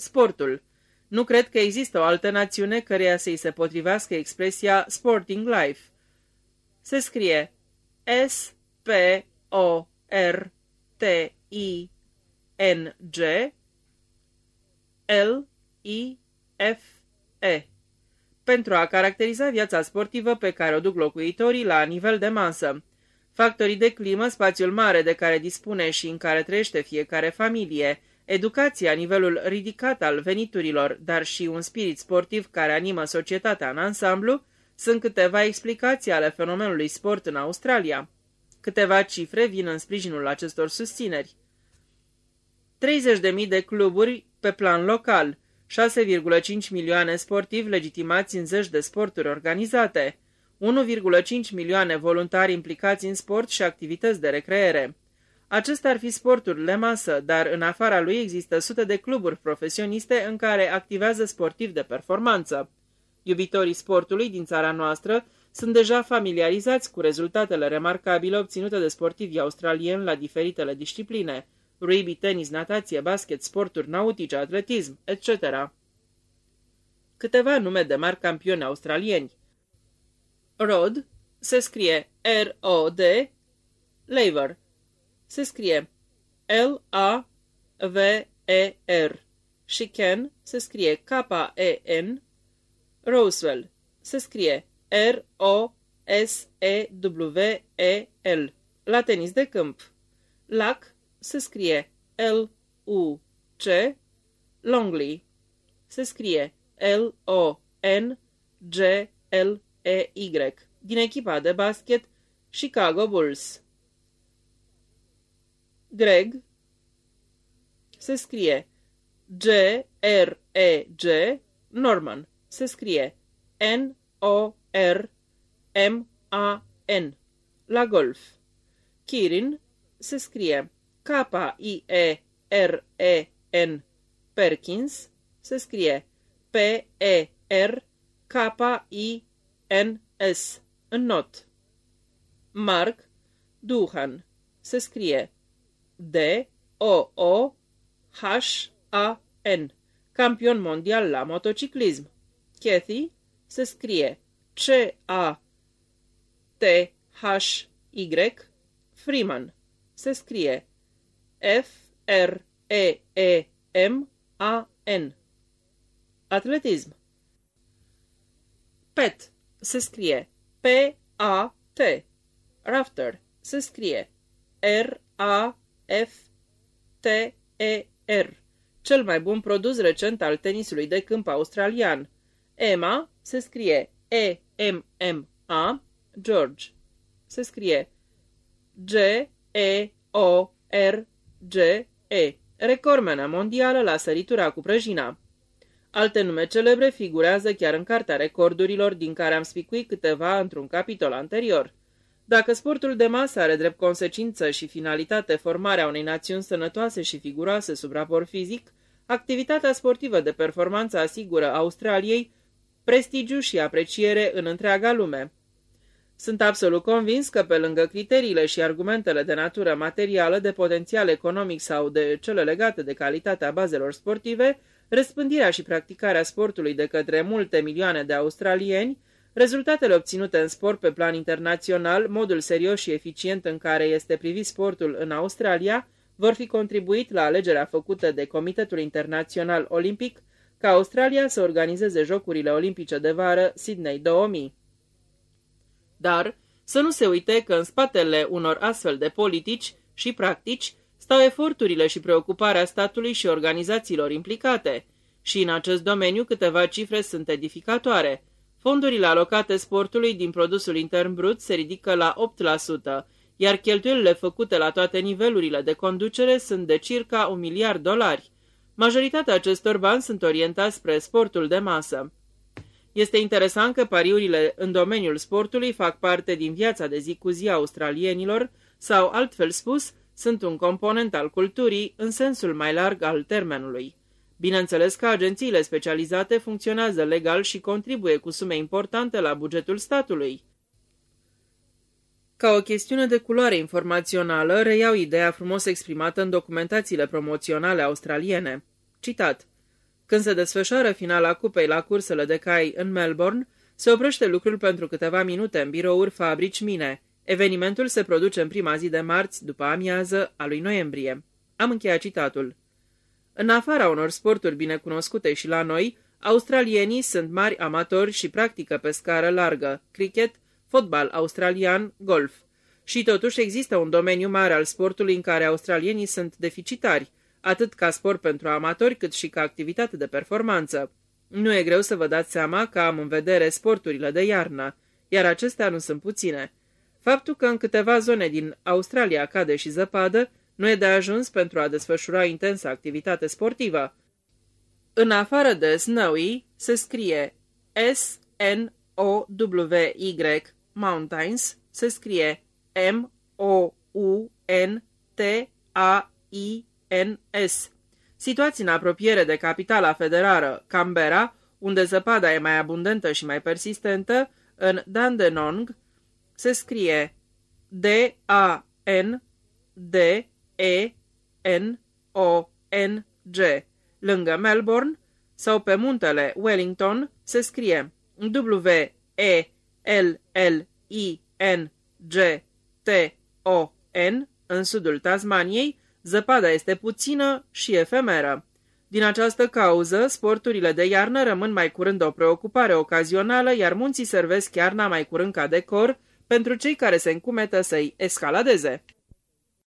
Sportul. Nu cred că există o altă națiune căreia să-i se potrivească expresia sporting life. Se scrie S-P-O-R-T-I-N-G L-I-F-E pentru a caracteriza viața sportivă pe care o duc locuitorii la nivel de masă. Factorii de climă, spațiul mare de care dispune și în care trăiește fiecare familie, educația, nivelul ridicat al veniturilor, dar și un spirit sportiv care animă societatea în ansamblu, sunt câteva explicații ale fenomenului sport în Australia. Câteva cifre vin în sprijinul acestor susțineri. 30.000 de cluburi pe plan local, 6,5 milioane sportivi legitimați în zeci de sporturi organizate, 1,5 milioane voluntari implicați în sport și activități de recreere. Acesta ar fi sporturile masă, dar în afara lui există sute de cluburi profesioniste în care activează sportivi de performanță. Iubitorii sportului din țara noastră sunt deja familiarizați cu rezultatele remarcabile obținute de sportivi australieni la diferitele discipline, rugby, tenis, natație, basket, sporturi nautice, atletism, etc. Câteva nume de mari campioni australieni. Rod se scrie R-O-D, Laver se scrie L-A-V-E-R și Ken se scrie K-E-N, Roswell se scrie R-O-S-E-W-E-L, la tenis de câmp. Lac se scrie L-U-C, Longley se scrie L-O-N-G-L-E-Y, din echipa de basket Chicago Bulls. Greg se scrie G-R-E-G, Norman se scrie N-O-R-M-A-N, la golf. Kirin se scrie K-I-E-R-E-N, Perkins se scrie P-E-R-K-I-N-S, în not. Mark Duhan se scrie D-O-O-H-A-N, campion mondial la motociclism. Kathy se scrie C-A-T-H-Y, Freeman se scrie F-R-E-E-M-A-N. Atletism Pet se scrie P-A-T. Rafter se scrie R-A-F-T. F-T-E-R, cel mai bun produs recent al tenisului de câmp australian. Emma se scrie E-M-M-A, George. Se scrie G-E-O-R-G-E, recordmena mondială la săritura cu prăjina. Alte nume celebre figurează chiar în cartea recordurilor din care am spicuit câteva într-un capitol anterior. Dacă sportul de masă are drept consecință și finalitate formarea unei națiuni sănătoase și figuroase sub raport fizic, activitatea sportivă de performanță asigură Australiei prestigiu și apreciere în întreaga lume. Sunt absolut convins că, pe lângă criteriile și argumentele de natură materială, de potențial economic sau de cele legate de calitatea bazelor sportive, răspândirea și practicarea sportului de către multe milioane de australieni Rezultatele obținute în sport pe plan internațional, modul serios și eficient în care este privit sportul în Australia, vor fi contribuit la alegerea făcută de Comitetul Internațional Olimpic ca Australia să organizeze Jocurile Olimpice de vară Sydney 2000. Dar să nu se uite că în spatele unor astfel de politici și practici stau eforturile și preocuparea statului și organizațiilor implicate, și în acest domeniu câteva cifre sunt edificatoare – Fondurile alocate sportului din produsul intern brut se ridică la 8%, iar cheltuielile făcute la toate nivelurile de conducere sunt de circa un miliard dolari. Majoritatea acestor bani sunt orientați spre sportul de masă. Este interesant că pariurile în domeniul sportului fac parte din viața de zi cu zi a australienilor sau, altfel spus, sunt un component al culturii în sensul mai larg al termenului. Bineînțeles că agențiile specializate funcționează legal și contribuie cu sume importante la bugetul statului. Ca o chestiune de culoare informațională, reiau ideea frumos exprimată în documentațiile promoționale australiene. Citat. Când se desfășoară finala cupei la cursele de cai în Melbourne, se oprește lucrul pentru câteva minute în birouri, fabrici, mine. Evenimentul se produce în prima zi de marți, după amiază, a lui noiembrie. Am încheiat citatul. În afara unor sporturi binecunoscute și la noi, australienii sunt mari amatori și practică pe scară largă, cricket, fotbal australian, golf. Și totuși există un domeniu mare al sportului în care australienii sunt deficitari, atât ca sport pentru amatori cât și ca activitate de performanță. Nu e greu să vă dați seama că am în vedere sporturile de iarnă, iar acestea nu sunt puține. Faptul că în câteva zone din Australia cade și zăpadă nu e de ajuns pentru a desfășura intensă activitate sportivă. În afară de snowy se scrie S-N-O-W-Y Mountains, se scrie M-O-U-N-T-A-I-N-S. Situați în apropiere de capitala federală, Canberra, unde zăpada e mai abundentă și mai persistentă, în Dandenong, se scrie D-A-N-D-E-N-O-N-G. Lângă Melbourne sau pe muntele Wellington se scrie W-E-L-L-I-N-G-T-O-N în sudul Tasmaniei, zăpada este puțină și efemeră. Din această cauză, sporturile de iarnă rămân mai curând o preocupare ocazională, iar munții servesc iarna mai curând ca decor pentru cei care se încumetă să-i escaladeze.